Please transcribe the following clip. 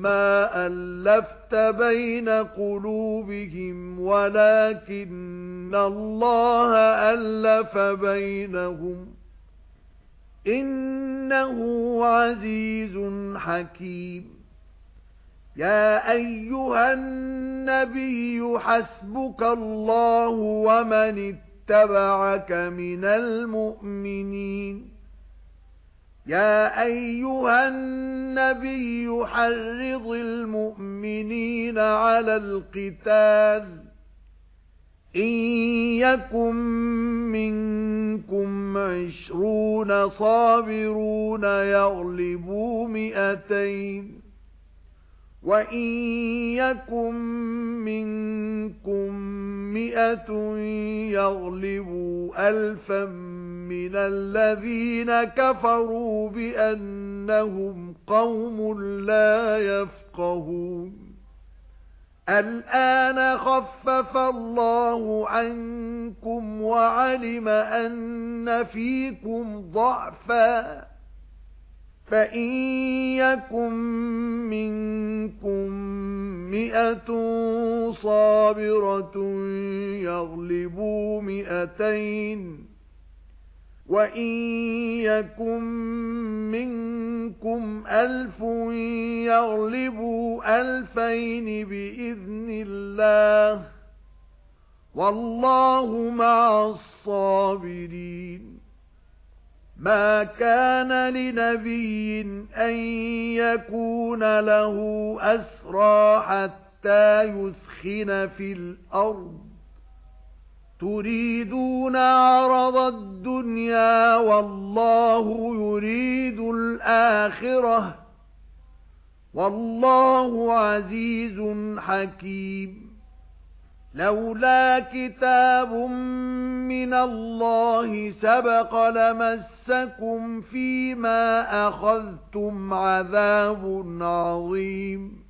مَا أَلَّفْتَ بَيْنَ قُلُوبِهِمْ وَلَكِنَّ اللَّهَ أَلَّفَ بَيْنَهُمْ إِنَّهُ عَزِيزٌ حَكِيمٌ. يَا أَيُّهَا النَّبِيُّ حَسْبُكَ اللَّهُ وَمَنِ اتَّبَعَكَ مِنَ الْمُؤْمِنِينَ يَا أَيُّهَا النَّبِيُّ حَرِّضِ الْمُؤْمِنِينَ عَلَى الْقِتَالِ إِن يَكُن مِّنكُمْ عِشْرُونَ صَابِرُونَ يَغْلِبُوا مِائَتَيْنِ وَإِن يَكُن مِّنكُم مِّائَةٌ يَغْلِبُوا أَلْفًا مِّنَ الَّذِينَ كَفَرُوا بِأَنَّهُمْ قَوْمٌ لَّا يَفْقَهُونَ. الْآنَ خَفَّفَ اللَّهُ عَنكُمْ وَعَلِمَ أَنَّ فِيكُمْ ضَعْفًا. فَإِن يَكُن مِّنكُم مِّائَةٌ صَابِرَةٌ يَغْلِبُوا مِائَتَيْنِ وَإِن يَكُن مِّنكُمْ أَلْفٌ يَغْلِبُوا أَلْفَيْنِ بِإِذْنِ اللَّهِ وَاللَّهُ مَعَ الصَّابِرِينَ مَا كَانَ لِنَبِيٍّ أَن يَكُونَ لَهُ أَسْرَى حَتَّى يُثْخِنَ فِي الْأَرْضِ تُرِيدُونَ عَرَضَ الدُّنْيَا وَاللَّهُ يُرِيدُ الْآخِرَةَ وَاللَّهُ عَزِيزٌ حَكِيمٌ. لَوْلَا كِتَابٌ مِنَ اللَّهِ سَبَقَ لَمَسَّكُمْ فِيمَا أَخَذْتُمْ عَذَابٌ عَظِيمٌ.